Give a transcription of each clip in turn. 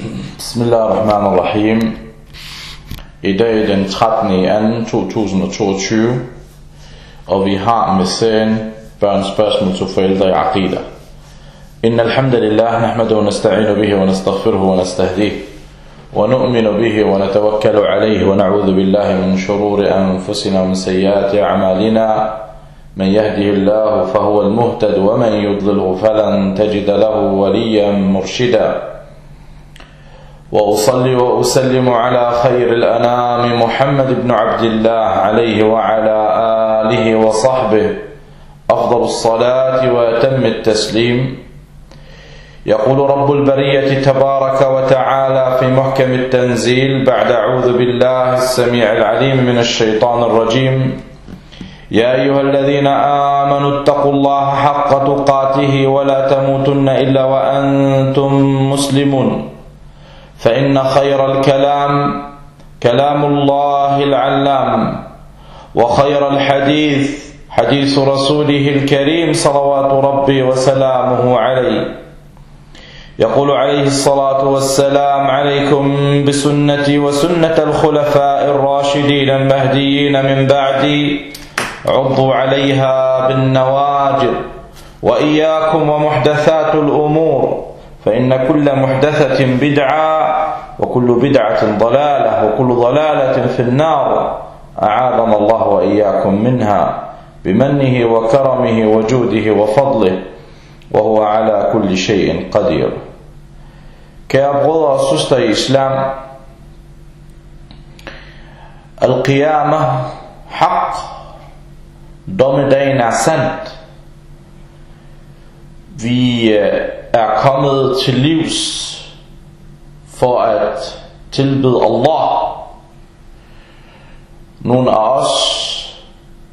Bismillahirrahmanirrahim. I dag den 13. i 2. 2022, og vi har med serien børns spørgsmål til forældre i. إن الحمد لله نحمده ونستعين به ونستغفره ونستهديه ونؤمن به ونتوكل عليه ونعوذ بالله من شرور أنفسنا ومن سيئات أعمالنا من يهده الله فهو المهتد ومن يضلله فلن تجد له وليا مرشدا وأصلي وأسلم على خير الأنام محمد بن عبد الله عليه وعلى آله وصحبه. أفضل الصلاة وأتم التسليم. يقول رب البرية تبارك وتعالى في محكم التنزيل بعد أعوذ بالله السميع العليم من الشيطان الرجيم. يا أيها الذين آمنوا اتقوا الله حق تقاته ولا تموتن إلا وأنتم مسلمون. فإن خير الكلام كلام الله العلام وخير الحديث حديث رسوله الكريم صلوات ربي وسلامه عليه. يقول عليه الصلاة والسلام عليكم بسنتي وسنة الخلفاء الراشدين المهديين من بعدي عضوا عليها بالنواجر وإياكم ومحدثات الأمور فإن كل محدثة بدعة وكل بدعة ضلالة وكل ضلالة في النار. أعاذنا الله وإياكم منها بمنه وكرمه وجوده وفضله وهو على كل شيء قدير. Kære brødre og søstre i islam, dommedagen er kommet til livs. For at tilbede Allah. Nogle af os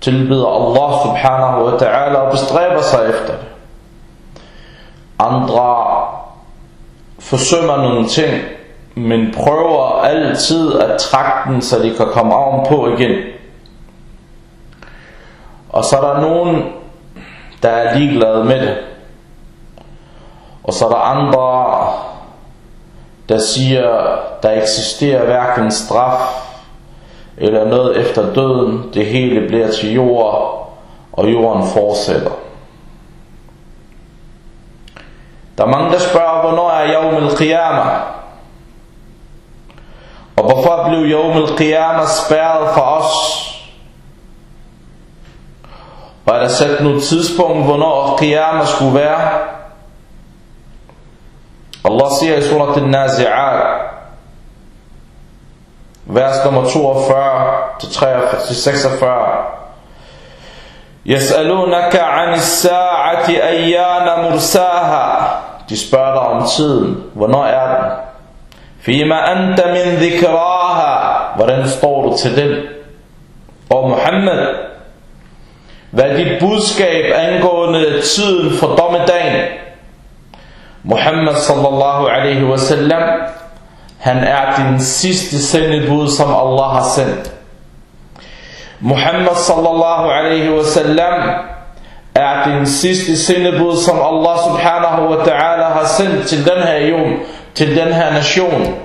tilbeder Allah subhanahu wa ta'ala og bestræber sig efter det. Andre forsømmer nogle ting, men prøver altid at trække den, så de kan komme ovenpå igen. Og så er der nogen, der er ligeglade med det. Og så er der andre, der siger, der eksisterer hverken straf eller noget efter døden. Det hele bliver til jord, og jorden fortsætter. Der er mange, der spørger, hvornår er Yawm al-Qiyamah? Og hvorfor blev Yawm al-Qiyamah spærret for os? Og er der sat noget tidspunkt, hvornår Qiyamah skulle være? Allah siger i surat al-Nazi'at, vers nummer 42 til 46, يسألونك عن الساعة أيان مرساها De spørger dig om tiden. Hvornår er den? Fima anta min dhikraha. Hvordan står du til den? Og Muhammad, hvad er dit budskab angående tiden for dommedagen? Muhammad sallallahu alaihi wasallam, han er din sidste sendebud, som Allah har sendt. Muhammad sallallahu alaihi wasallam er din sidste sendebud, som Allah subhanahu wa ta'ala har sendt til den her jord, til den her nation.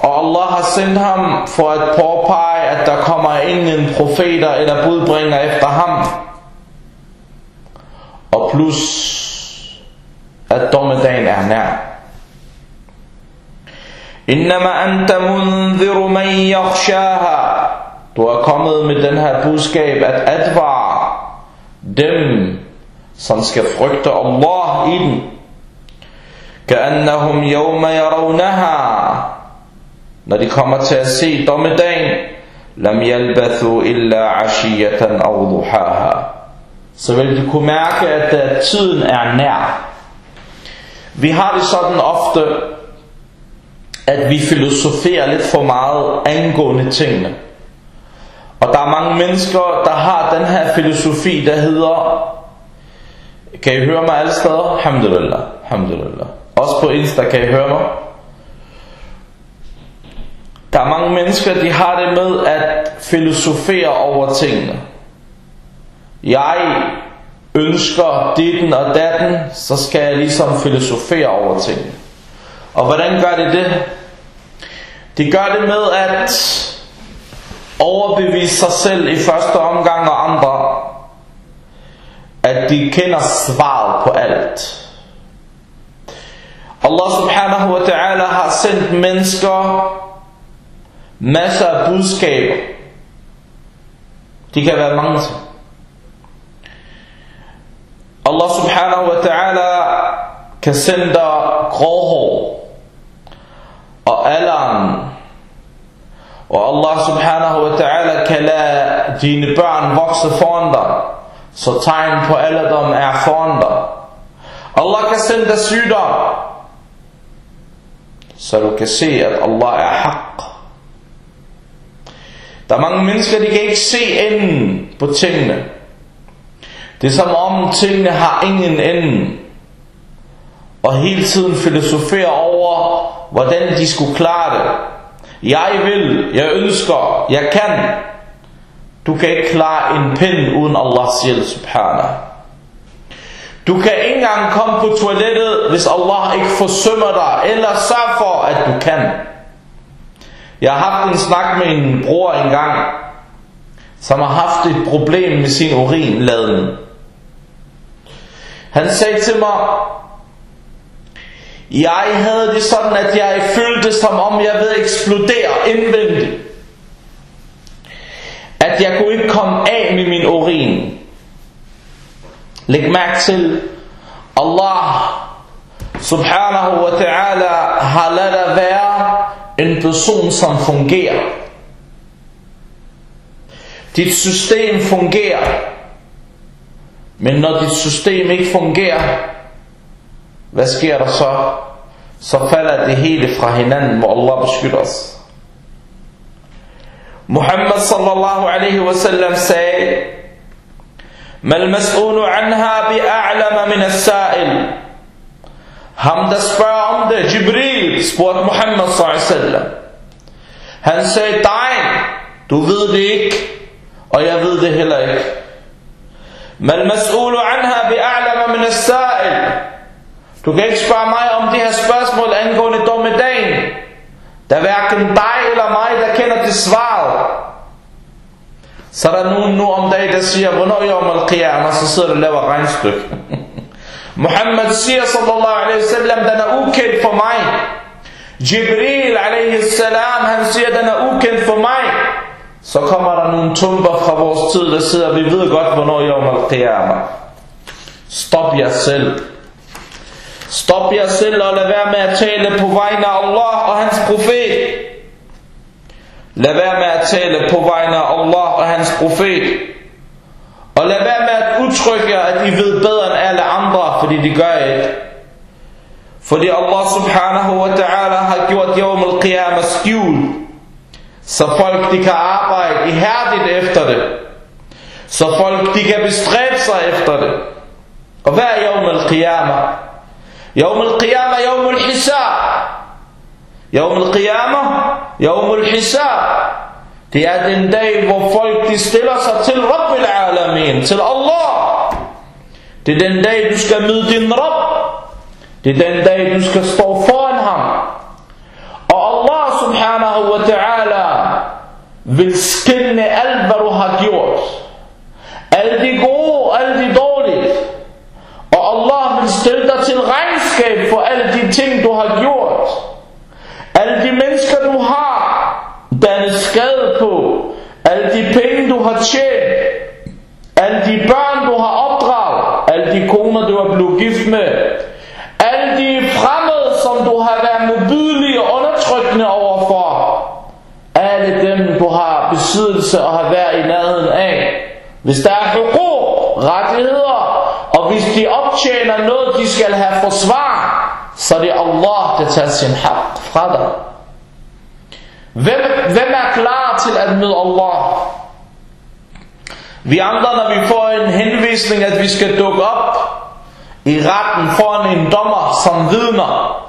Og Allah har sendt ham for at påpege, at der kommer ingen profeter eller budbringer efter ham. Og plus, at dommedagen er nær. Innama anta mundhiru man yakhshaha. Du er kommet med den her budskab at advare dem, som skal frygte Allah i den. Ka'annahum yawma yarawnaha. Når de kommer til at se dommedagen, lam yalbathu illa ashiyatan aw duhaha. Så vil de kunne mærke, at tiden er nær vi har det sådan ofte at vi filosoferer lidt for meget angående tingene og der er mange mennesker, der har den her filosofi, der hedder... Kan I høre mig alle steder? Alhamdulillah. Alhamdulillah. Også på Insta, kan I høre mig? Der er mange mennesker, de har det med at filosofere over tingene. Jeg ønsker ditten og datten, så skal jeg ligesom filosofere over tingene. Og hvordan gør det det? Det gør det med at overbevise sig selv i første omgang og andre, at de kender svaret på alt. Allah subhanahu wa ta'ala har sendt mennesker masser af budskaber. De kan være mange ting. Allah subhanahu wa ta'ala kan sende dig gråhår og alderen. Og Allah subhanahu wa ta'ala kan lade dine børn vokse foran dig, så tegn på alderdom er foran dig. Allah kan sende dig sygdom, så du kan se, at Allah er haq. Der er mange mennesker, de kan ikke se enden på tingene. Det er som om tingene har ingen ende. Og hele tiden filosofere over, hvordan de skulle klare det. Jeg vil, jeg ønsker, jeg kan. Du kan ikke klare en pind uden Allahs hjælp, subhanah. Du kan ikke engang komme på toilettet, hvis Allah ikke forsømmer dig, eller sørger for, at du kan. Jeg har haft en snak med en bror engang, som har haft et problem med sin urinladning. Han sagde til mig, jeg havde det sådan, at jeg følte som om jeg ved eksplodere indvendigt. At jeg kunne ikke komme af med min urin. Læg mærke til, Allah subhanahu wa ta'ala har ladet dig være en person, som fungerer. Dit system fungerer. Men når dit system ikke fungerer, hvad sker der så? Så falder det hele fra hinanden, hvor Allah beskytter os. Muhammad sallallahu alaihi wasallam sagde, ما المسؤول عنها بأعلم من السائل Ham der spørger om det, Jibril, spurgte Muhammad sallallahu Han sagde, dig, du ved det ikke, og jeg ved det heller ikke. Men mas'ulu anha bi'a'lama min as-sa'il. Du kan ikke spørge mig om de her spørgsmål angående dommedagen. Der er hverken dig eller mig, der kender det svaret. Så er der nogen nu om dagen, der siger, hvornår er om al-qiyamah, så sidder du og laver regnstykke. Muhammad siger sallallahu alaihi wasallam, den er ukendt for mig. Jibril alaihi salam, han siger, den er ukendt for mig. Så kommer der nogle tumper fra vores tid, der sidder, vi ved godt, hvornår jeg om al-qiyamah. Stop jer selv. Stop jer selv og lad være med at tale på vegne af Allah og hans profet. Lad være med at tale på vegne af Allah og hans profet. Og lad være med at udtrykke jer, at I ved bedre end alle andre, fordi de gør ikke. Fordi Allah subhanahu wa ta'ala har gjort Yawm al-Qiyamah skjult. Så folk de kan arbejde ihærdigt efter det. Så folk de kan bestræbe sig efter det. Og hvad er Yawm al-Qiyamah? Yawm al-Qiyamah, Yawm al-Hisab. Yawm al-Qiyamah, Yawm al-Hisab. Det er den dag, hvor folk de stiller sig til Rabbil Alamin, til Allah. Det er den dag, du skal møde din Rabb. Det er den dag, du skal stå foran ham. Og Allah subhanahu wa ta'ala vil skille alt, hvad du har gjort. Alt det gode, alt det dårlige. Og Allah vil stille dig til regnskab for alle de ting, du har gjort. Alle de mennesker, du har, dannet skade på. Alle de penge, du har tjent. Alle de børn, du har opdraget. Alle de koner, du har blevet gift med. Alle de fremmede, som du har været modbydelige og undertrykkende overfor. Alle dem, du har besiddelse og har været i nærheden af. Hvis der er hukuk, rettigheder, og hvis de optjener noget, de skal have forsvar, så det er Allah, der tager sin hak fra dig. Hvem, hvem er klar til at møde Allah? Vi andre, når vi får en henvisning, at vi skal dukke op i retten foran en dommer som vidner,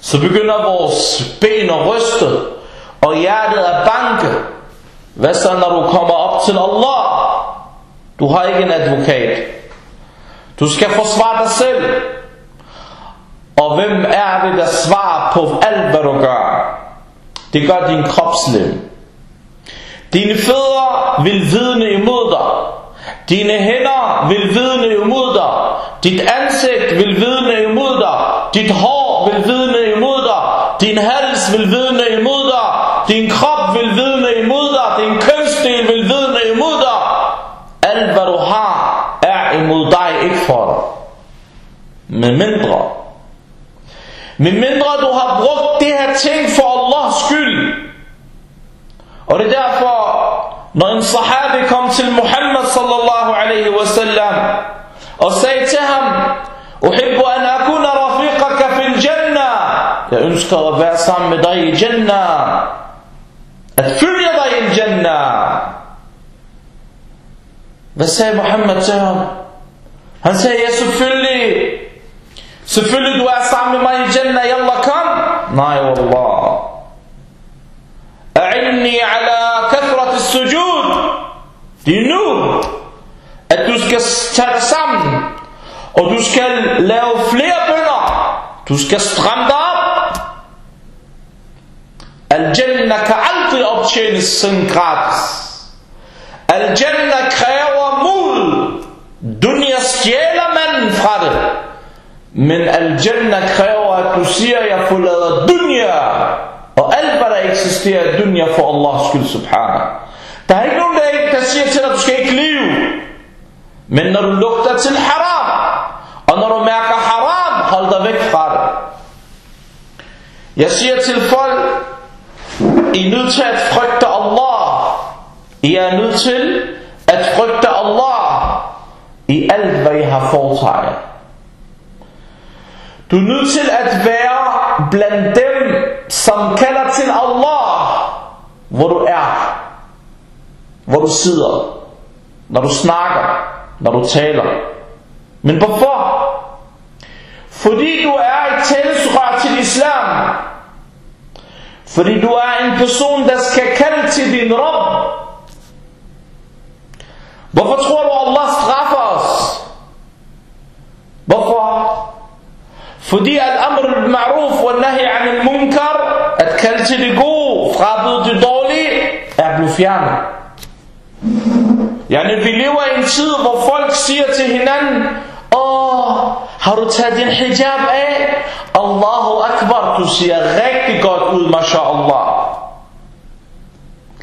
så begynder vores ben at ryste, og hjertet er banke. Hvad så, når du kommer op til Allah? Du har ikke en advokat. Du skal forsvare dig selv. Og hvem er det, der svarer på alt, hvad du gør? Det gør din kropslem. Dine fødder vil vidne imod dig. Dine hænder vil vidne imod dig. Dit ansigt vil vidne imod dig. Dit hår vil vidne imod dig. Din hals vil vidne imod dig. Din krop vil vidne imod dig. Din kønsdel vil vidne imod dig. Alt hvad du har er imod dig, ikke for dig. Med mindre. Med mindre du har brugt det her ting for Allahs skyld. Og det er derfor, når en sahabi kom til Muhammad sallallahu alaihi wasallam og sagde til ham, Uhibbu an akuna rafiqaka fil jannah. Jeg ønsker at være sammen med dig i Jannah. At følge dig ind Jannah. Hvad sagde Mohammed til ham? Han sagde, ja selvfølgelig. Selvfølgelig du er sammen med mig i Jannah. Yalla kom. Nej, wallah. A'inni ala kathrat sujud. Det er nu, at du skal tage dig sammen. Og du skal lave flere bønder. Du skal stramme dig op. Al-Jannah aldrig optjene sådan gratis. Al-Jannah kræver mod. Dunya stjæler manden fra det. Men Al-Jannah kræver, at du siger, at jeg forlader dunya. Og alt hvad der eksisterer i dunya for Allahs skyld subhanah. Der er ikke nogen der, ikke, der siger til dig, at du skal ikke leve. Men når du lugter til haram, og når du mærker haram, hold dig væk fra det. Jeg siger til folk, i er nødt til at frygte Allah. I er nødt til at frygte Allah i alt hvad I har foretaget. Du er nødt til at være blandt dem, som kalder til Allah, hvor du er, hvor du sidder, når du snakker, når du taler. Men hvorfor? Fordi du er et tilsrør til islam. Fordi du er en person, der skal kalde til din Rab. Hvorfor tror du, Allah straffer os? Hvorfor? Fordi at amr al-ma'ruf og nahi an al-munkar, at kalde til det gode, frabyde det dårlige, er blevet fjernet. Yani, vi lever i en tid, hvor folk siger til hinanden, har du taget din hijab af? Allahu Akbar, du ser rigtig godt ud, mashallah.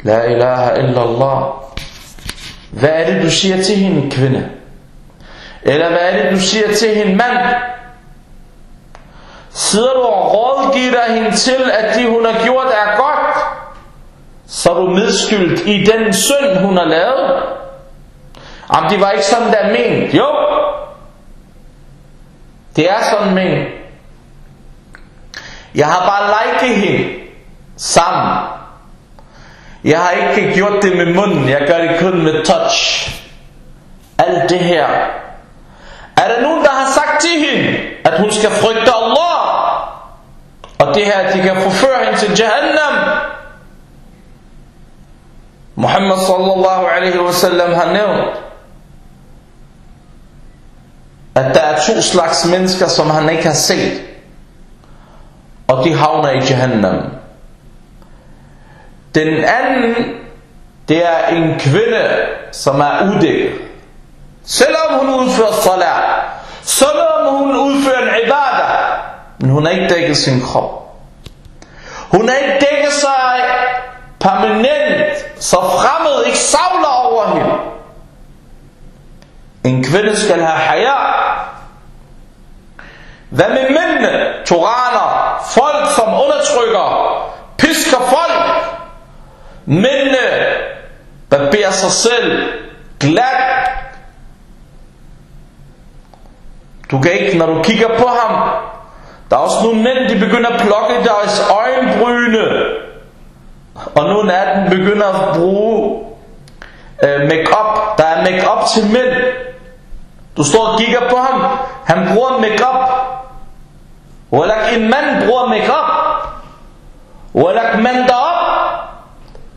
La ilaha illallah. Hvad er det, du siger til hende, kvinde? Eller hvad er det, du siger til hende, mand? Sidder du og rådgiver hende til, at det hun har gjort er godt, så er du medskyldt i den synd, hun har lavet. Jamen, det var ikke sådan, der ment. Jo, det er sådan men Jeg har bare liket hende sammen. Jeg har ikke gjort det med munden, jeg gør det kun med touch. Alt det her. Er der nogen, der har sagt til hende, at hun skal frygte Allah? Og det her, de kan forføre hende til Jahannam. Muhammad sallallahu alaihi wasallam har nævnt, at der er to slags mennesker, som han ikke har set. Og de havner i Jahannam. Den anden, det er en kvinde, som er udækket. Selvom hun udfører salat, selvom hun udfører en ibadah, men hun har ikke dækket sin krop. Hun har ikke dækket sig permanent, så fremmed ikke savler over hende. En kvinde skal have haya. Hvad med mændene, tyranner, folk som undertrykker, pisker folk, mændene, der bærer sig selv glat. Du kan ikke, når du kigger på ham, der er også nogle mænd, de begynder at plukke deres øjenbryne, og nogle af dem begynder at bruge øh, make-up. Der er make-up til mænd. Du står og kigger på ham. Han bruger make-up. ولكن man bruger makeup, ولكن man derop,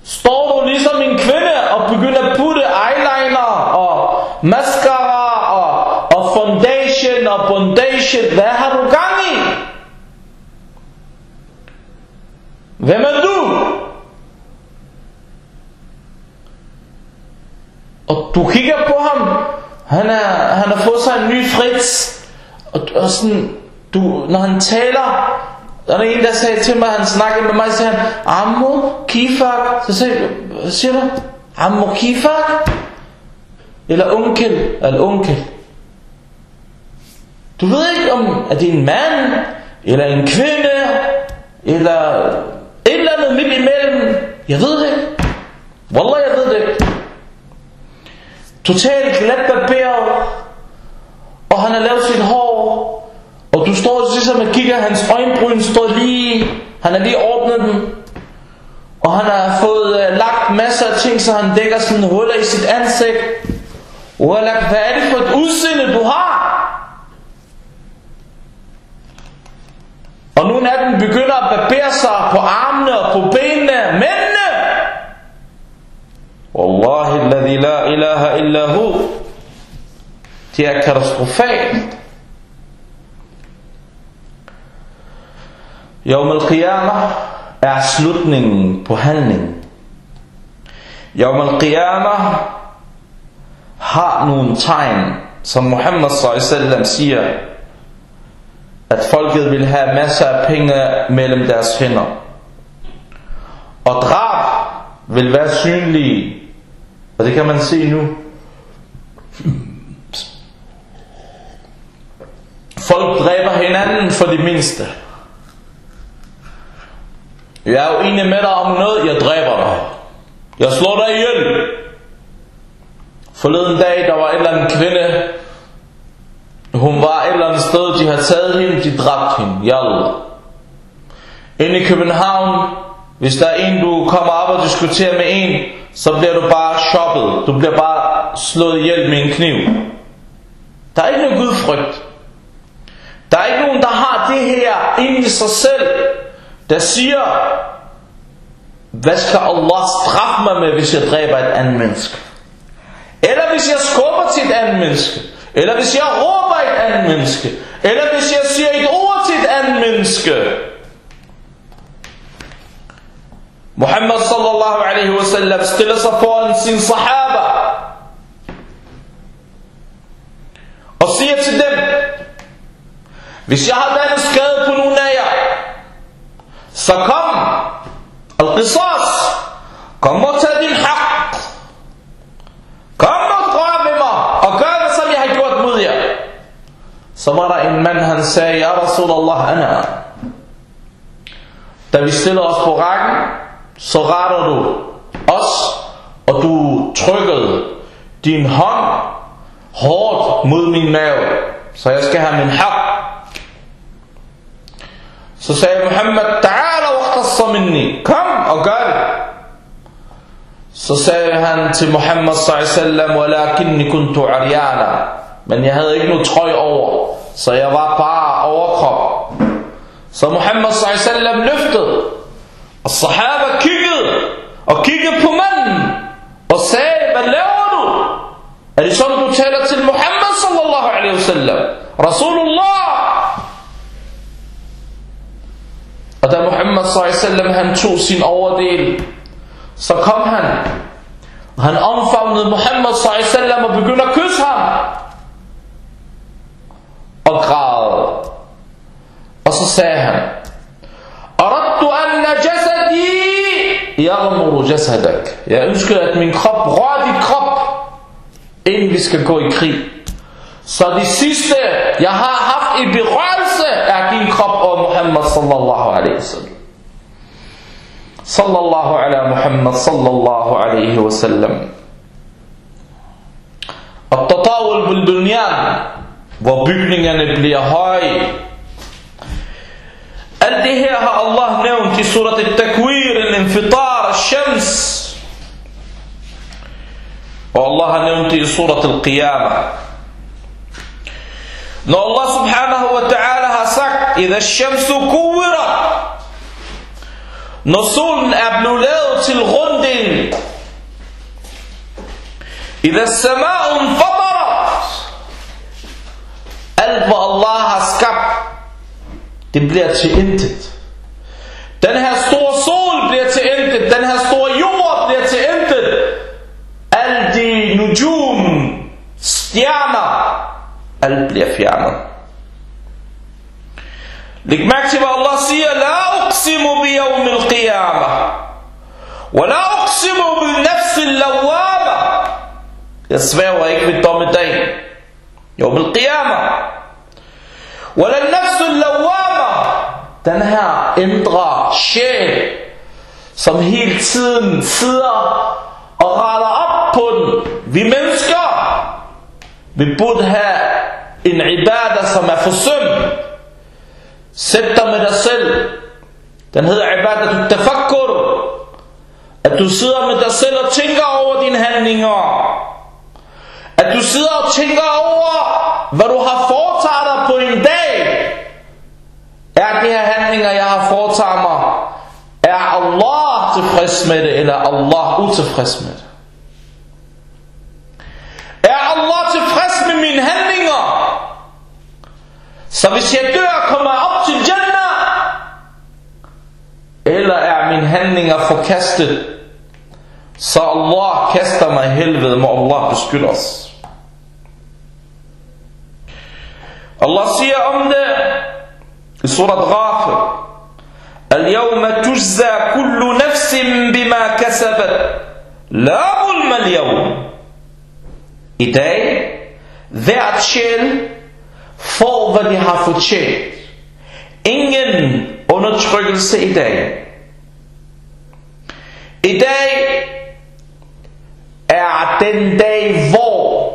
står du ligesom en kvinde og begynder at putte eyeliner og mascara og, og foundation og foundation. Hvad har du gang i? Hvem er du? Og du kigger på ham, han har fået sig en ny frits, og, og sådan, du, når han taler, der er en, der sagde til mig, han snakkede med mig, så sagde han, Ammo kifak, så sagde hvad siger du? Ammo kifak? Eller onkel, eller onkel. Du ved ikke om, at det er en mand, eller en kvinde, eller et eller andet midt imellem. Jeg ved det ikke. Wallah, jeg ved det ikke. Totalt glat barberet, og han har lavet sit hår, og du står ligesom og kigger, hans øjenbryn står lige, han har lige ordnet den, og han har fået øh, lagt masser af ting, så han dækker sådan huller i sit ansigt. Wallah, hvad er det for et udseende, du har? Og nogle af dem begynder at barbere sig på armene og på benene. Mændene! Wallahi alladhi la ilaha illa hu. Det er katastrofalt. Yawm al-Qiyamah er slutningen på handlingen. Yawm al-Qiyamah har nogle tegn, som Muhammad s.a.v. siger, at folket vil have masser af penge mellem deres hænder. Og drab vil være synlige, og det kan man se nu. Folk dræber hinanden for det mindste. Jeg er jo enig med dig om noget, jeg dræber dig. Jeg slår dig ihjel. Forleden dag, der var en eller anden kvinde, hun var et eller andet sted, de har taget hende, de dræbte hende. Jalla. Inde i København, hvis der er en, du kommer op og diskuterer med en, så bliver du bare shoppet. Du bliver bare slået ihjel med en kniv. Der er ikke noget gudfrygt. Der er ikke nogen, der har det her inde i sig selv, der siger, hvad skal Allah straffe mig med, hvis jeg dræber et andet menneske? Eller hvis jeg skubber til et andet menneske? Eller hvis jeg råber et andet menneske? Eller hvis jeg siger et ord til et andet menneske? Muhammad sallallahu alaihi wasallam stiller sig foran sin sahaba og siger til dem, hvis jeg har været skade på nogen af jer, så kom, al-qisas, kom og tag din haq, kom og drøm med mig, og gør det, som jeg har gjort mod jer. Så var der en mand, han sagde, Ja Rasulallah, ana. Da vi stillede os på rækken, så retter du os, og du trykkede din hånd hårdt mod min mave, så jeg skal have min haq. Så sagde Muhammad, Ta'ala waqtassa minni, kom og gør det. Så sagde han til Muhammad sallallahu walakinni kuntu aryana, men jeg havde ikke noget trøj over, så jeg var bare overkrop. Så Muhammad sallallahu løftede, og sahaba kiggede, og kiggede på manden, og sagde, hvad laver du? Er det sådan, du taler til Muhammad sallallahu alaihi wasallam? Rasulullah! Og da Muhammad s.a.v. han tog sin overdel, så kom han, og han omfavnede Muhammad s.a.v. og begyndte at kysse ham. Og græd. Og så sagde han, Aradtu anna jasadi yagmuru jasadak. Jeg ønsker, at min krop rører dit krop, inden vi skal gå i krig. Så det sidste, jeg har haft i berørelse, er din krop og Muhammad sallallahu alaihi wasallam. Sallallahu ala Muhammad sallallahu alaihi wasallam. Og tatawul bil bunyan, hvor bygningerne bliver høje. Alt det her har Allah nævnt i surat al-Takwir, al-Infitar, al-Shams. Og Allah har nævnt det i surat al-Qiyamah. Når Allah subhanahu wa ta'ala har sagt, إذا الشمس كورت Når solen er blevet lavet til runddelen. إذا السماء انفطرت Alt hvad Allah har skabt, det bliver til intet. Den her store sol bliver til intet. Den her store jord bliver til intet. Alle de nujum, stjerner, alt bliver fjernet. Bi yawm al-qiyamah. Wa la uqsimu bil nafs al-lawwama. Jeg sværger ikke ved dommedagen. Yawm al-qiyamah. Wa la nafs al-lawwama. Den her indre sjæl, som hele tiden sidder og retter op på den. Vi mennesker, vi burde have en ibadah, som er forsømt. Sæt dig med dig selv. Den hedder ibadat tafakkur. At du sidder med dig selv og tænker over dine handlinger. At du sidder og tænker over, hvad du har foretaget dig på en dag. Er de her handlinger, jeg har foretaget mig, er Allah tilfreds med det, eller Allah utilfreds med det? Er Allah tilfreds med mine handlinger? Så hvis jeg dør, kommer jeg op til Jannah? Eller er mine handlinger forkastet? Så Allah kaster mig i helvede, må Allah beskytte os. Allah siger om det i surat Ghafir. اليوم تجزى كل نفس بما كسبت لا ظلم اليوم I dag, hvert sjæl får, hvad de har fortjent. Ingen undertrykkelse i dag. I dag er den dag, hvor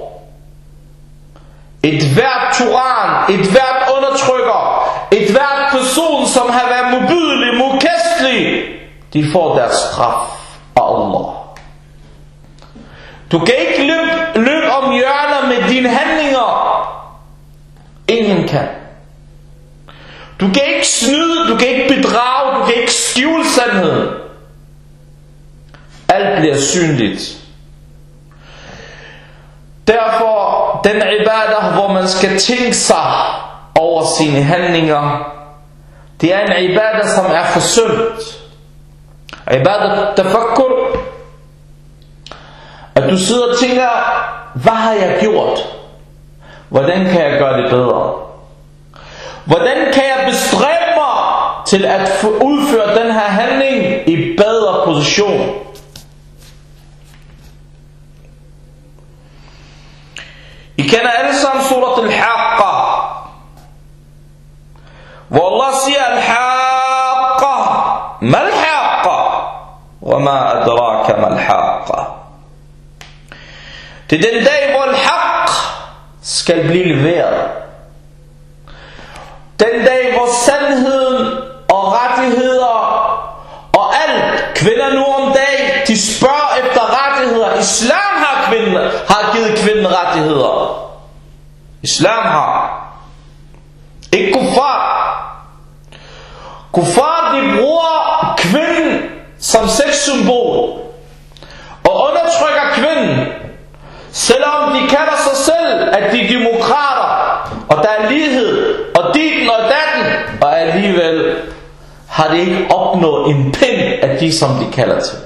et hvert turan, et hvert undertrykker, et hvert person, som har været mobidelig, mokæstelig, de får deres straf af Allah. Du kan ikke løbe, løb om hjørner med dine handlinger. Ingen kan. Du kan ikke snyde, du kan ikke bedrage, du kan ikke skjule sandheden. Alt bliver synligt. Derfor den ibadah, hvor man skal tænke sig over sine handlinger, det er en ibadah, som er forsømt. Ibadah tafakkur, at du sidder og tænker, hvad har jeg gjort? Hvordan kan jeg gøre det bedre? Hvordan kan jeg bestræbe mig til at udføre den her handling i bedre position? I kender alle sammen surat al-Haqqa. Hvor Allah siger al-Haqqa. mal haqqa, Wa ma adraka mal haqqa. Det er den dag, hvor al-Haq skal blive leveret. Den dag, hvor sandheden og rettigheder og alt, kvinder nu om dag, de spørger efter rettigheder. Islam har, kvinder, har givet kvinden rettigheder. Islam har. Ikke kuffar. Kuffar, de bruger kvinden som sexsymbol og undertrykker kvinden, selvom de kalder sig selv, at de er demokrater, og der er lighed, har de ikke opnået en pind af de, som de kalder til.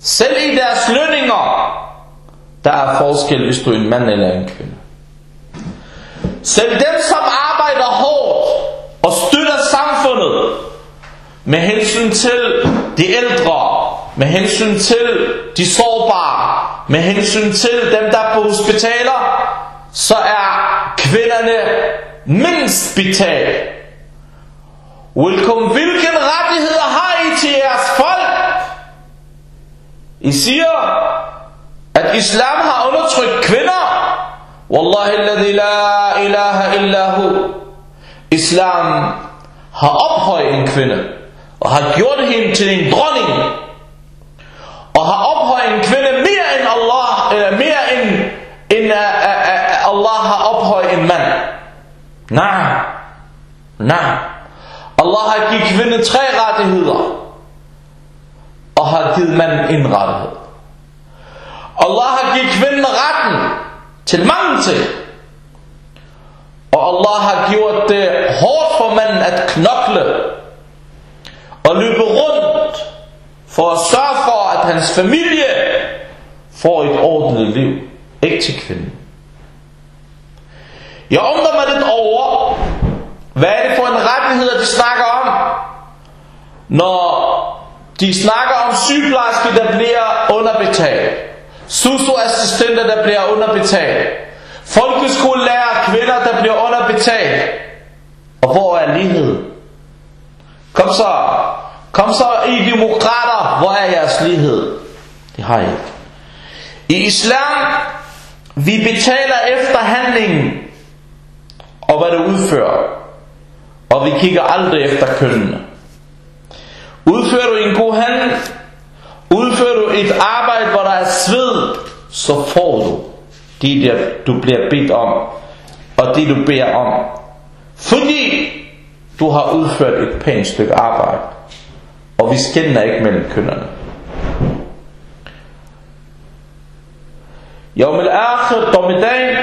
Selv i deres lønninger, der er forskel, hvis du er en mand eller en kvinde. Selv dem, som arbejder hårdt og støtter samfundet med hensyn til de ældre, med hensyn til de sårbare, med hensyn til dem, der er på hospitaler, så er kvinderne mindst betalt. Welcome, hvilken rettigheder har I til jeres folk? I siger, at islam har undertrykt kvinder. Wallahi alladhi la ilaha illahu. Islam har ophøjet en kvinde, og har gjort hende til en dronning, og har ophøjet en kvinde mere end Allah, eller mere end, end uh, uh, uh, Allah har ophøjet en mand. Nej, nej. Allah har givet kvinden tre rettigheder, og har givet manden en rettighed. Allah har givet kvinden retten til mange ting. Og Allah har gjort det hårdt for manden at knokle og løbe rundt for at sørge for, at hans familie får et ordentligt liv. Ikke til kvinden. Jeg undrer mig lidt over, hvad er det for en rettighed, de snakker om, når de snakker om sygeplejersker, der bliver underbetalt. Susu-assistenter, der bliver underbetalt. Folkeskolelærer kvinder, der bliver underbetalt. Og hvor er lighed? Kom så. Kom så i demokrater. Hvor er jeres lighed? Det har jeg ikke. I islam, vi betaler efter handlingen, og hvad det udfører. Og vi kigger aldrig efter kønnene. Udfører du en god handel, udfører du et arbejde, hvor der er sved, så får du det, der du bliver bedt om, og det du beder om. Fordi du har udført et pænt stykke arbejde. Og vi skænder ikke mellem kønnerne. Yom al-akhir, dommedagen,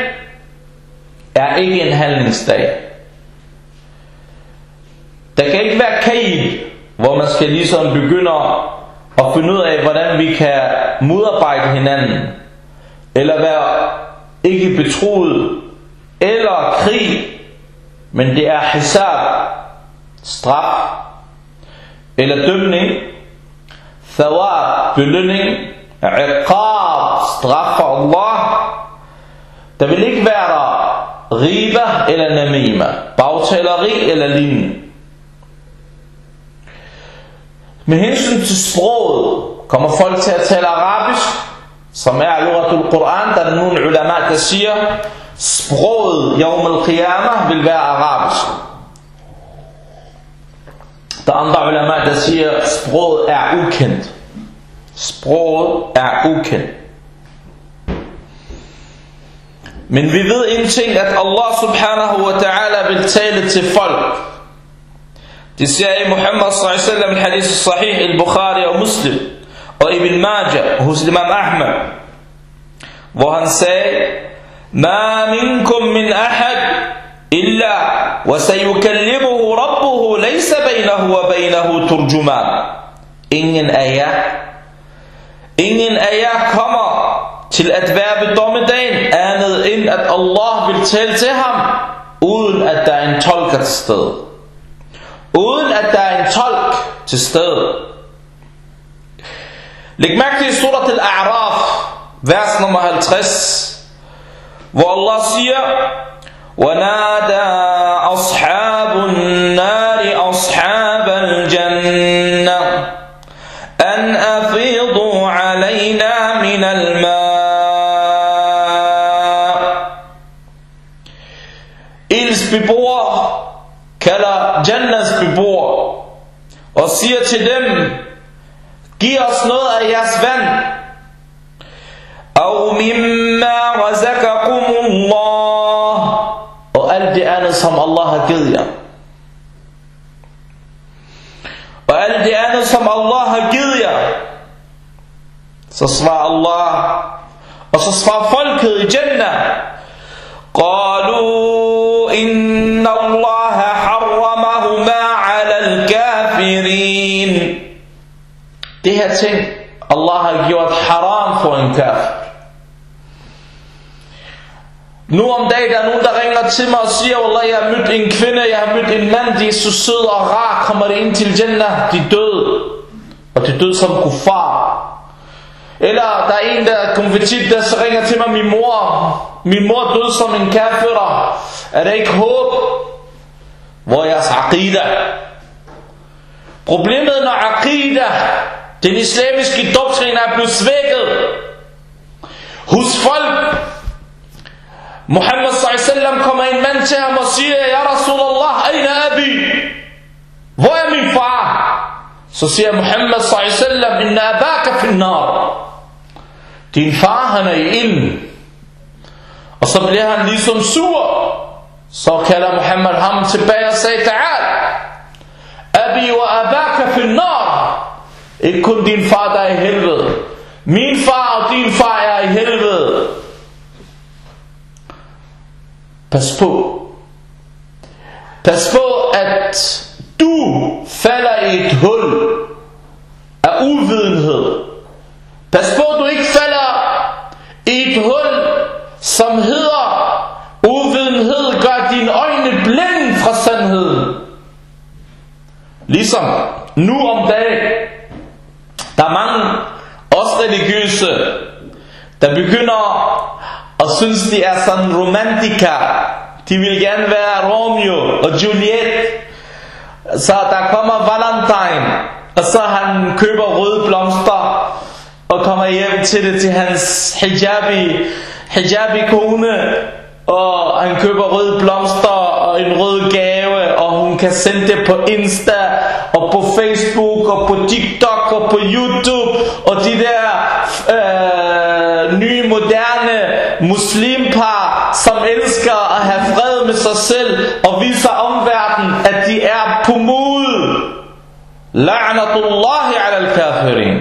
er ikke en handlingsdag. Der kan ikke være kaib, hvor man skal ligesom begynde at finde ud af, hvordan vi kan modarbejde hinanden, eller være ikke betroet, eller krig, men det er hisab, straf, eller dømning, thawab, belønning, iqab, straf for Allah. Der vil ikke være der riba eller namima, bagtaleri eller lignende. Med hensyn til sproget kommer folk til at tale arabisk, som er Luratul Quran, der er nogle ulama, der siger, sproget Yawm al-Qiyamah vil være arabisk. Der er andre ulama, der siger, sproget er ukendt. Sproget er ukendt. Men vi ved en ting, at Allah subhanahu wa ta'ala vil tale til folk. Sallallahu alaihi wasallam i hadith sahih al-Bukhari og Muslim og Ibn Majah hos Imam Ahmad hvor han sagde ما منكم من أحد إلا وسيكلمه ربه ليس بينه وبينه ترجمان Ingen af jer Ingen af jer kommer til at være ved dommedagen andet end at Allah vil tale til ham uden at der er en tolker til stede. Uden at der er en tolk til stede. Læg mærke til surat al-A'raf, vers nummer 50, hvor Allah siger, وَنَادَى siger til dem, giv os noget af jeres vand, أو مما رزقكم الله og alt det andet som Allah har givet jer og alt det andet som Allah har givet jer så svarer Allah og så svarer folket i Jannah قالوا alting Allah har gjort haram for en kafir Nu om dagen der er nogen, der ringer til mig og siger, Allah, jeg har mødt en kvinde, jeg har mødt en mand, de er så sød og rar, kommer det ind til Jannah, de døde. Og de døde som kuffar. Eller der er en, der er konvertit, der så ringer til mig, min mor, min mor døde som en kafir. Er der ikke håb? Hvor er jeres aqidah? Problemet når aqida, den islamiske doktrin er blevet svækket hos folk, Muhammad sallallahu kommer en mand til ham og siger, Ja Rasulallah, aina abi? Hvor er min far? Så siger Muhammad sallallahu inna abaka finnar. Din far, han er i ilden. Og så bliver han ligesom sur. Så kalder Muhammad ham tilbage og siger, Ta'al, abi wa abaka finnar. Ikke kun din far, der er i helvede. Min far og din far er i helvede. Pas på. Pas på, at du falder i et hul af uvidenhed. Pas på, at du ikke falder i et hul, som hedder uvidenhed gør dine øjne blinde fra sandheden. Ligesom nu om dagen der er mange også religiøse, der begynder at synes, de er sådan romantika. De vil gerne være Romeo og Juliet. Så der kommer Valentine, og så han køber røde blomster, og kommer hjem til det til hans hijabi, hijabi kone, og han køber røde blomster og en rød gave, kan sende det på Insta, og på Facebook, og på TikTok, og på YouTube, og de der øh, nye, moderne muslimpar, som elsker at have fred med sig selv, og viser omverdenen, at de er på mod. La'natullahi ala al-kafirin.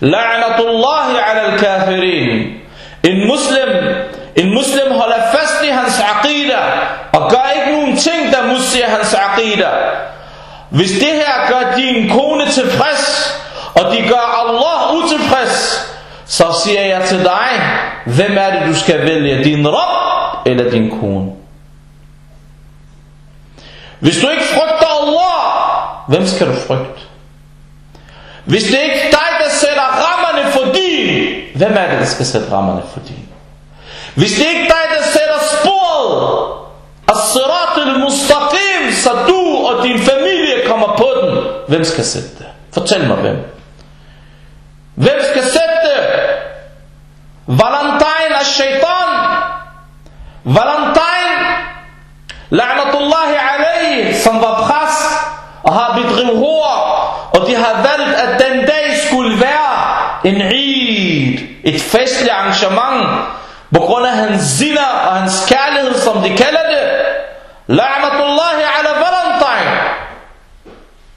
La'natullahi ala al-kafirin. En muslim, en muslim holder fast i hans aqida, og gør ikke nogen ting, der modsiger hans aqida. Hvis det her gør din kone tilfreds, og de gør Allah utilfreds, så siger jeg til dig, hvem er det du skal vælge, din Rab eller din kone? Hvis du ikke frygter Allah, hvem skal du frygte? Hvis det ikke er dig, der sætter rammerne for din, hvem er det, der skal sætte rammerne for din? Hvis det ikke dig, der sætter sporet, as-sirat al-mustaqim, så du og din familie kommer på den, hvem skal sætte det? Fortæl mig hvem. Hvem skal sætte det? Valentine af shaitan. Valentine, la'natullahi alayhi, som var præst og har bedrevet hår, og de har valgt, at den dag skulle være en Eid, et festligt arrangement, på grund af hans zina og hans kærlighed, som de kalder det. La'natullahi ala Valentine.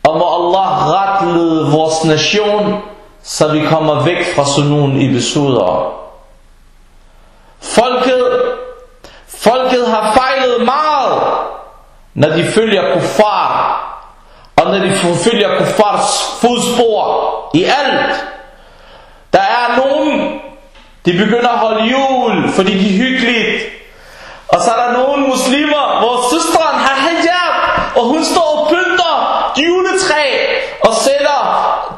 Og må Allah retlede vores nation, så vi kommer væk fra sådan nogle episoder. Folket, folket har fejlet meget, når de følger kuffar, og når de følger kuffars fodspor i alt. Der er nogen, de begynder at holde jul, fordi de er hyggeligt. Og så er der nogle muslimer, hvor søsteren har hijab, og hun står og pynter juletræ, og sætter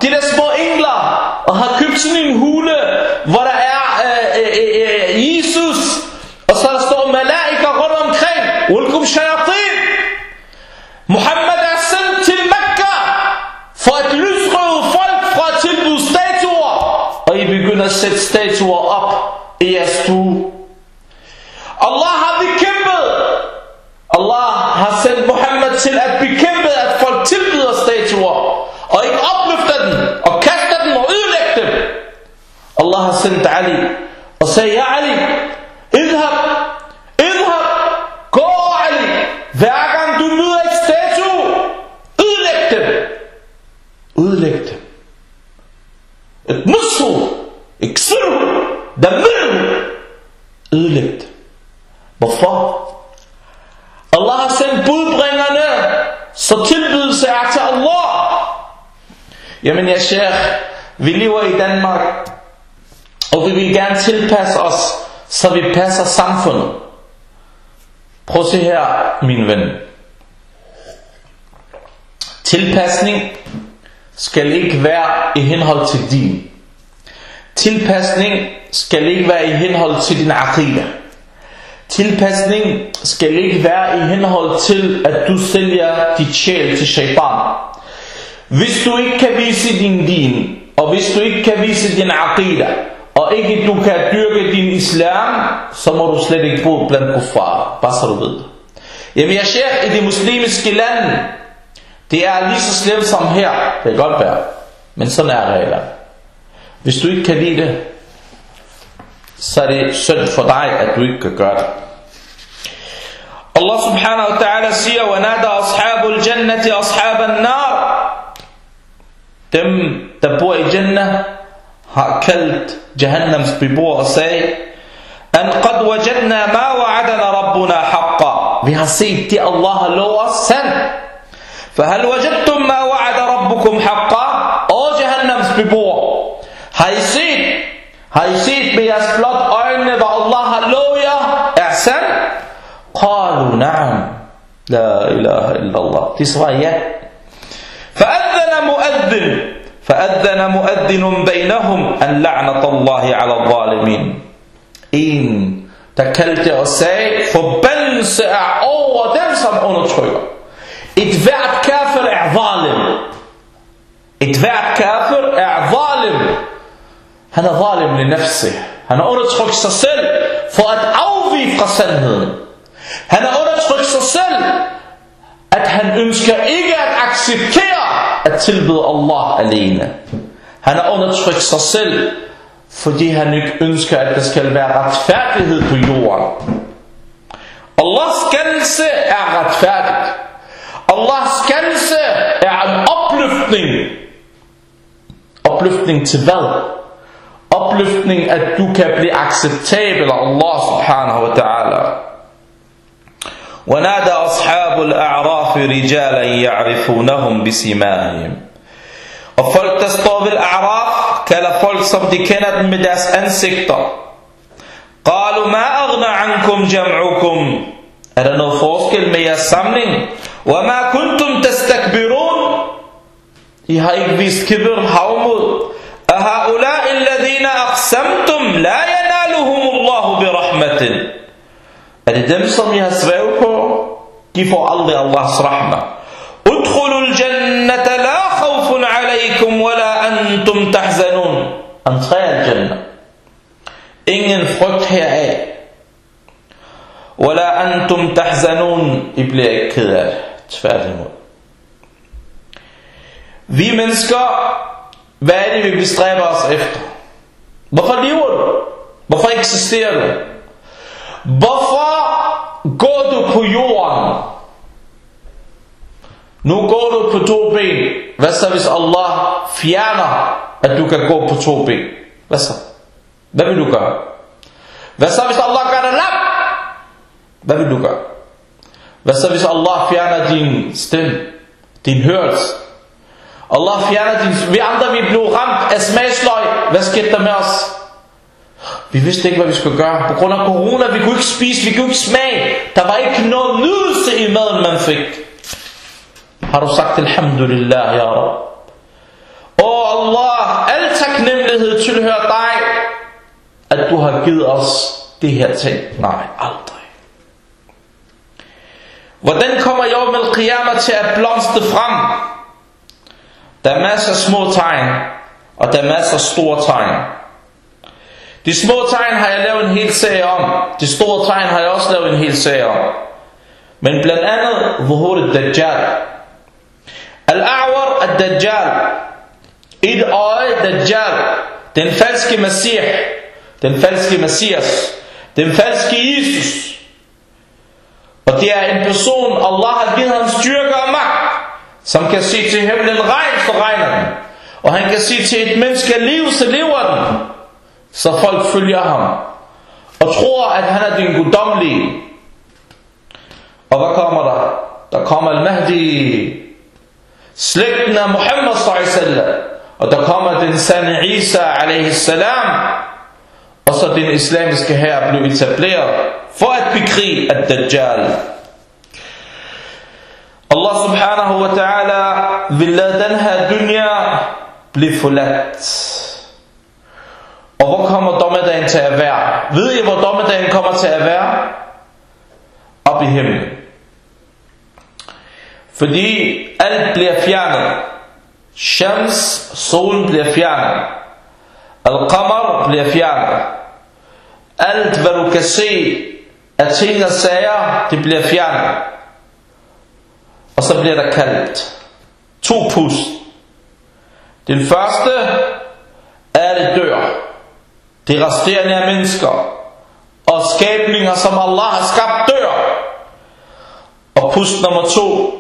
de der små engler, og har købt sådan en hule, hvor der er øh, øh, øh, øh, øh Jesus, og så der står malaika rundt omkring. Welcome shayatin. Muhammad er sendt til Mekka, for at lysrøve folk fra at tilbyde statuer, og I begynder at sætte statuer op i jeres stue. Allah har bekæmpet. Allah har sendt Muhammad til at bekæmpe, at folk tilbyder statuer, og ikke opløfter den, og kaster den og ødelægger dem. Allah har sendt Ali, og sagde, ja Ali, idhab, idhab, gå Ali, hver gang du møder et statue, ødelæg dem. Ødelæg dem. Et mushu, iksiru, damiru, ødelæg dem. Hvorfor? Allah har sendt budbringerne, så tilbydelse er til Allah. Jamen jeg sheikh, vi lever i Danmark, og vi vil gerne tilpasse os, så vi passer samfundet. Prøv at se her, min ven. Tilpasning skal ikke være i henhold til din. Tilpasning skal ikke være i henhold til din aqida. Tilpasning skal ikke være i henhold til, at du sælger dit sjæl til shaitan. Hvis du ikke kan vise din din, og hvis du ikke kan vise din aqida, og ikke du kan dyrke din islam, så må du slet ikke bo blandt kuffar. Bare så du ved det. Jamen jeg siger, i de muslimske lande, det er lige så slemt som her. Det kan godt være. Men sådan er reglerne. Hvis du ikke kan lide det, så er det synd for dig, at du ikke kan gøre det. Allah subhanahu wa ta'ala siger, وَنَادَى أَصْحَابُ الْجَنَّةِ أَصْحَابَ النَّارِ Dem, der bor i Jannah, har kaldt Jahannams beboere og sagde, أَنْ قَدْ وَجَدْنَا مَا وَعَدَنَا رَبُّنَا حَقًّا Vi har set det, Allah har lovet os sand. فَهَلْ وَجَدْتُمْ مَا وَعَدَ رَبُّكُمْ حَقًّا Og Jahannams beboere, har I set, har I set med jeres blot øjne, hvad Allah har lovet jer, er sand? قالوا نعم لا إله إلا الله De svarer ja مؤذن فأذن مؤذن بينهم أن لعنة الله على الظالمين En, der kaldte og sagde, forbandelse er over dem, som undertrykker. Et hvert kafir er zalim. Et hvert kafir er zalim. Han er zalim li nafsi. Han har undertrykt sig selv for at afvige fra sandheden. Han har undertrykt sig selv, at han ønsker ikke at acceptere at tilbede Allah alene. Han har undertrykt sig selv, fordi han ikke ønsker, at der skal være retfærdighed på jorden. Allahs kaldelse er retfærdigt. Allahs kaldelse er en opløftning. Opløftning til hvad? Opløftning, at du kan blive acceptabel af Allah subhanahu wa ta'ala. ونادى أصحاب الأعراف رجالا يعرفونهم بسمائهم وفولك تستوب الأعراف كلا فولك صمتكنا بمداس أنسكتا قالوا ما أغنى عنكم جمعكم er der noget forskel med jeres samling? وَمَا كُنْتُمْ تَسْتَكْبِرُونَ I har ikke vist kibber havmod. أَهَؤُلَاءِ الَّذِينَ أَقْسَمْتُمْ لَا يَنَالُهُمُ اللَّهُ بِرَحْمَةٍ Er det dem. De får aldrig Allahs rahmah. ادخلوا الجنة لا خوف عليكم ولا أنتم تحزنون Entrer al-Jannah. Ingen frygt heraf. ولا أنتم تحزنون I bliver ikke ked af det. Tværtimod. Vi mennesker, hvad er det, vi bestræber os efter? Hvorfor lever du? Hvorfor eksisterer du? Hvorfor går du på jorden? Nu går du på to ben. Hvad så hvis Allah fjerner, at du kan gå på to ben? Hvad så? Hvad vil du gøre? Hvad så hvis Allah gør dig lam? Hvad vil du gøre? Hvad så hvis Allah fjerner din stemme? Din hørelse? Allah fjerner din... Vi andre vi blev ramt af smagsløg. Hvad skete der med os? Vi vidste ikke, hvad vi skulle gøre. På grund af corona, vi kunne ikke spise, vi kunne ikke smage. Der var ikke noget nydelse i maden, man fik. Har du sagt alhamdulillah, ya Rab? Åh Allah, al taknemmelighed tilhører dig, at du har givet os det her ting. Nej, aldrig. Hvordan kommer Yawm al-Qiyamah til at blomstre frem? Der er masser af små tegn, og der er masser af store tegn. De små tegn har jeg lavet en hel serie om. De store tegn har jeg også lavet en hel serie om. Men blandt andet Vuhur al-Dajjal. Al-A'war al-Dajjal. Et øje Dajjal. Den falske messias. Den falske Messias. Den falske Jesus. Og det er en person, Allah har givet ham styrke og magt, som kan sige til himlen regn, så regner den. Og han kan sige til et menneske liv, så lever den. Så folk følger ham. Og tror, at han er den guddommelige. Og hvad kommer der? Der kommer al-Mahdi. Slægten af Muhammad sallallahu Og der kommer den sande Isa alaihi salam. Og så den islamiske her blev etableret for at bekrige at-Dajjal. Allah subhanahu wa ta'ala vil lade den her dunya blive forladt. Og hvor kommer dommedagen til at være? Ved I, hvor dommedagen kommer til at være? Op i himlen. Fordi alt bliver fjernet. Shams, solen bliver fjernet. Al-Qamar bliver fjernet. Alt hvad du kan se af ting og sager, det bliver fjernet. Og så bliver der kaldt. To pust. Den første er det dør Det resterende er mennesker. Og skabninger, som Allah har skabt, dør. Og pust nummer to,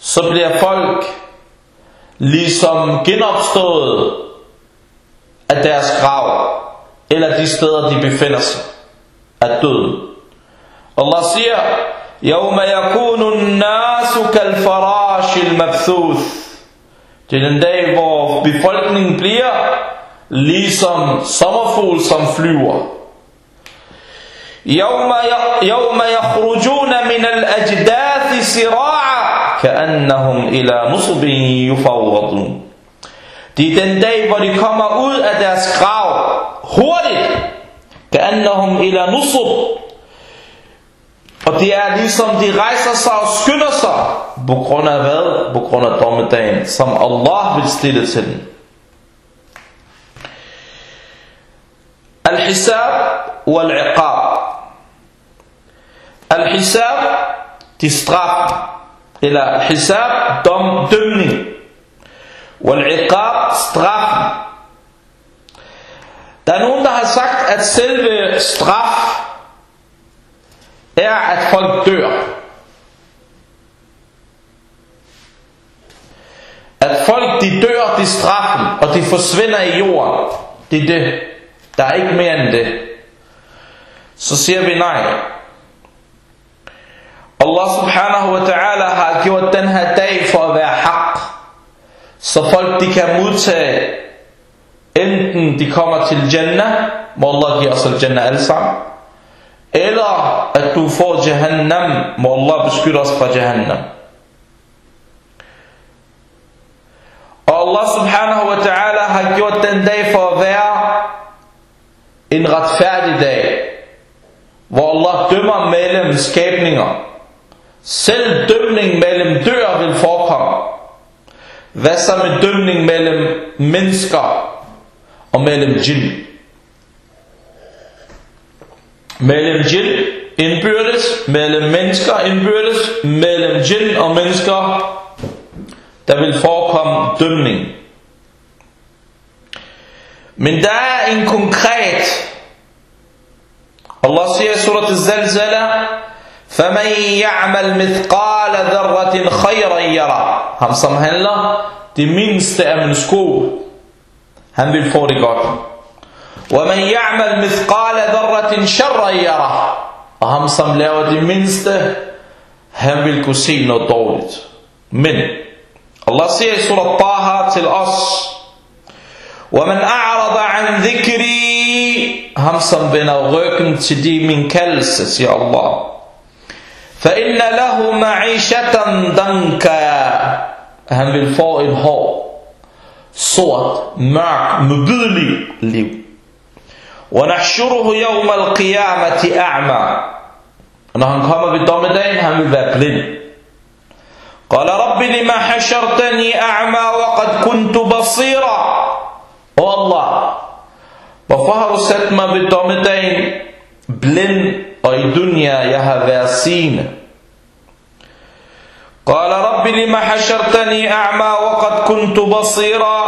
så bliver folk ligesom genopstået af deres grav, eller de steder, de befinder sig, af død. Allah siger, يوم يكون الناس كالفراش المبثوث Det er den dag, hvor befolkningen bliver ligesom sommerfugl, som flyver. يوم يوم يخرجون من الأجداث سراعا كأنهم إلى نصب يفوضون Det er den dag, hvor de kommer ud af deres grav hurtigt. كأنهم إلى نصب Og det er ligesom de rejser sig og skynder sig På grund af hvad? På grund af dommedagen Som Allah vil stille til dem Al-Hisab wal-Iqab Al-Hisab De straf Eller Hisab dom, dømning Wal-Iqab straf Der er nogen der har sagt at selve straf er at folk dør. At folk de dør, de straffen, og de forsvinder i jorden. Det er det. Der er ikke mere end det. Så siger vi nej. Allah subhanahu wa ta'ala har gjort den her dag for at være haq. Så folk de kan modtage, enten de kommer til Jannah, må Allah give os al Jannah alle sammen, eller at du får Jahannam, må Allah beskytte os fra Jahannam. Og Allah subhanahu wa ta'ala har gjort den dag for at være en retfærdig dag, hvor Allah dømmer mellem skabninger. Selv dømning mellem dør vil forekomme. Hvad så med dømning mellem mennesker og mellem jinn? mellem jinn indbyrdes, mellem mennesker indbyrdes, mellem jinn og mennesker, der vil forekomme dømning. Men der er en konkret, Allah siger i surat al-Zalzala, فَمَنْ يَعْمَلْ مِثْقَالَ ذَرَّةٍ خَيْرًا يَرَى Ham som handler det mindste af min sko, han vil få det godt. وَمَنْ يَعْمَلْ مِثْقَالَ ذَرَّةٍ شَرًّا يَرَى Og ham som laver det mindste, han vil kunne se noget dårligt. Men Allah siger i surat Taha til os, ومن أعرض عن ذكري همصم بنا غيكم تدي من كلس يا الله. فإن له معيشة دنكا. هم بالفوء الهو. صوت مع مبيلي لي ونحشره يوم القيامة أعمى. أنهم قاموا بالدومدين هم بالبلد قال رب لما حشرتني أعمى وقد كنت بصيرا. Åh Allah, hvorfor har du sat mig ved dommedagen blind, og i dunya jeg har været sigende? قال رب لما حشرتني أعمى وقد كنت بصيرا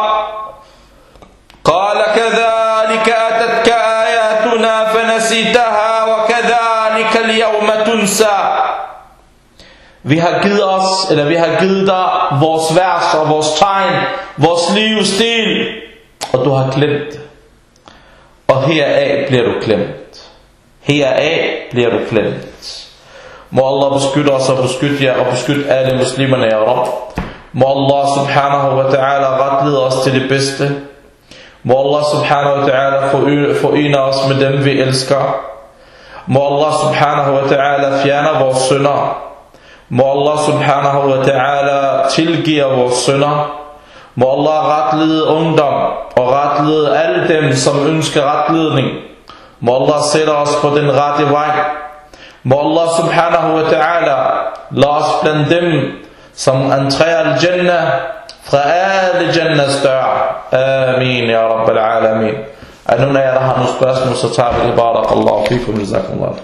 قال كذلك أتتك آياتنا فنسيتها وكذلك اليوم تنسى Vi har givet os, eller vi har givet dig vores vers og vores tegn, vores livsstil, og du har glemt det. Og heraf bliver du glemt. Heraf bliver du glemt. Må Allah beskytte os og beskytte jer og beskytte alle muslimerne, ja Rab. Må Allah subhanahu wa ta'ala retlede os til det bedste. Må Allah subhanahu wa ta'ala forene os med dem vi elsker. Må Allah subhanahu wa ta'ala fjerne vores synder. Må Allah subhanahu wa ta'ala tilgive vores synder. Må Allah retlede ungdom og retlede alle dem, som ønsker retledning. Må Allah sætte os på den rette vej. Må Allah subhanahu wa ta'ala lade os blandt dem, som entrerer al-Jannah fra alle Jannahs dør. Amin, ya Rabbal alamin. Er nogen af jer, der har nogle spørgsmål, så tager vi det. Barakallahu fikum, jazakumullah.